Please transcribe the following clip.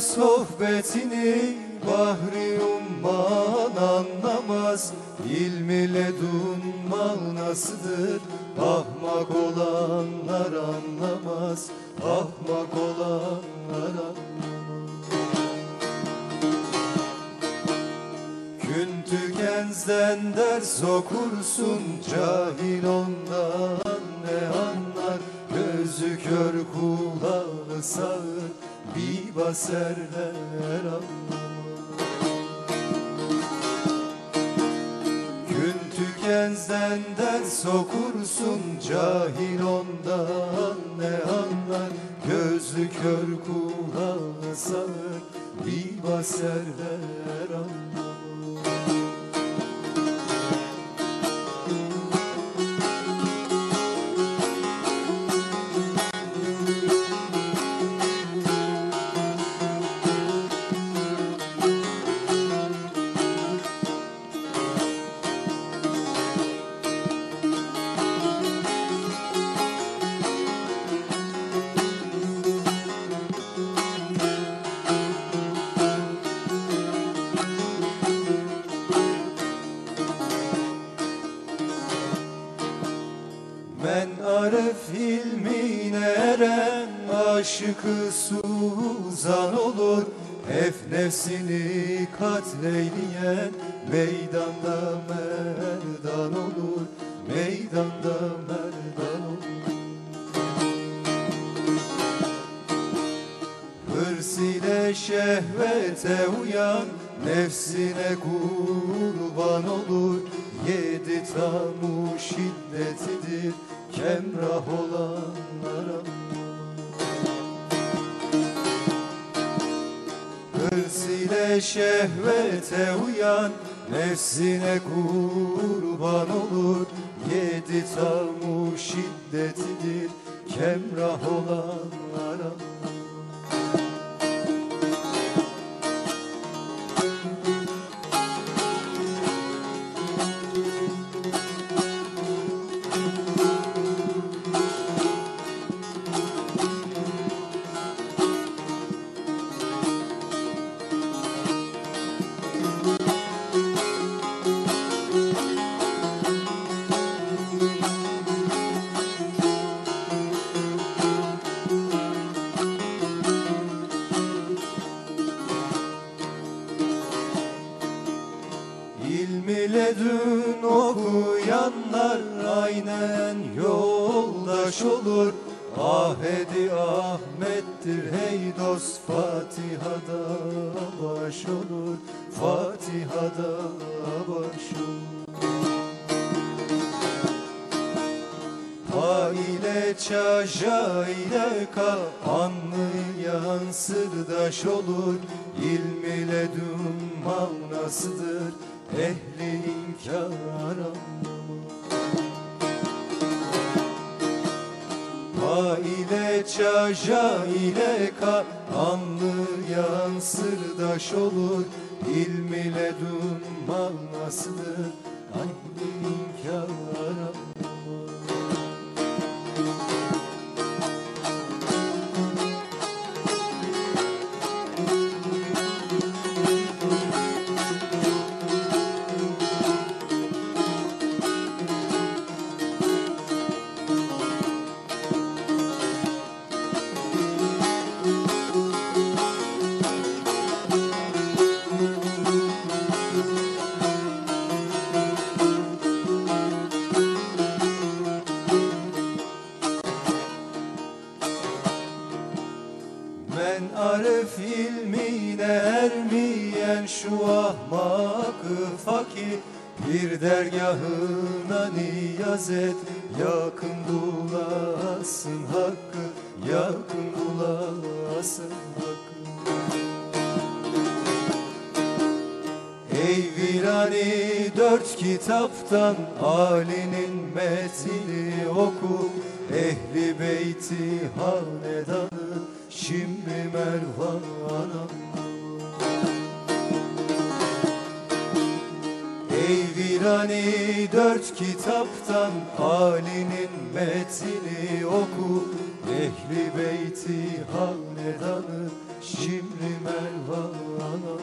sohbetini Bahri umman anlamaz. İlmi ledun manasıdır. Ahmak olanlar anlamaz. Ahmak olanlar anlamaz. Gün tükenzden ders okursun Cahil ondan kör kulağı sağır Bir baserler anlamaz Gün tükenzden ders okursun Cahil ondan ne anlar? Gözü kör kulağı sağır Bir baserler anlamaz Arif ilmine eren aşıkı suzan olur. Hep nefsini katleyleyen meydanda merdan olur. Meydanda merdan olur. Hırs ile şehvete uyan Nefsine kurban olur. Yedi tamu şiddetidir Kemrah olanlara. Hırs ile şehvete uyan Nefsine kurban olur. Yedi tamu şiddetidir Kemrah olanlara İlmi ledün okuyanlar aynen yoldaş olur. Ahedi Ahmet'tir hey dost Fatiha'da baş olur. Fatiha'da baş olur. Ha ile çaja ile ka anlayan sırdaş olur İlm ile manasıdır ehli inkar anlamı. Ha ile çaja ile ka anlayan sırdaş olur İlm ile dün manasıdır. Ehli inkar Men arif ilmine ermeyen şu ahmakı fakir? Bir dergahına niyaz et Yakın bulasın hakkı Yakın bulasın hakkı. Ey virani dört kitaptan Ali'nin metnini oku Ehli beyti hanedanı şimdi Mervan'a Ey virani dört kitaptan Ali'nin metnini oku. Ehli beyti hanedanı şimdi Mervan'a